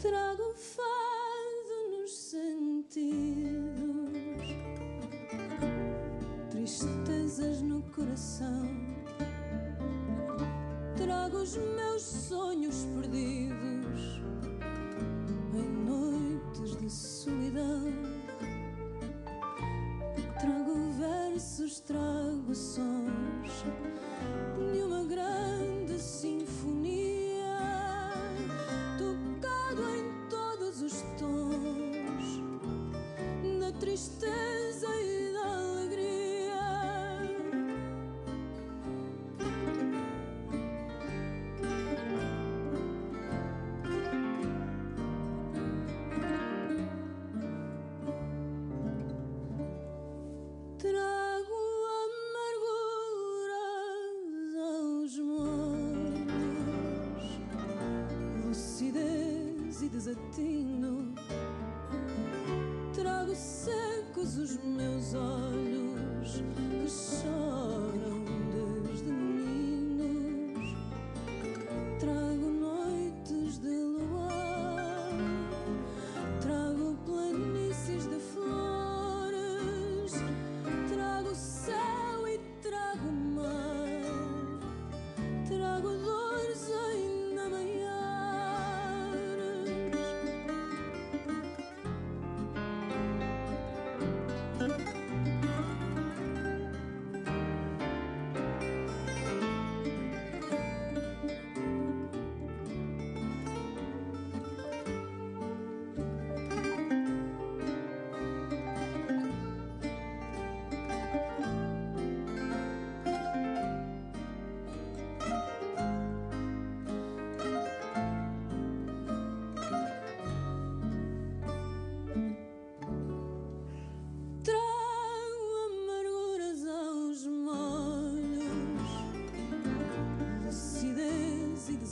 trago fado nos sentidos, tristezas no coração. Trago os meus sonhos perdidos em noites de solidão. Trago versos, trago sonhos. tristeza.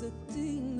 a thing.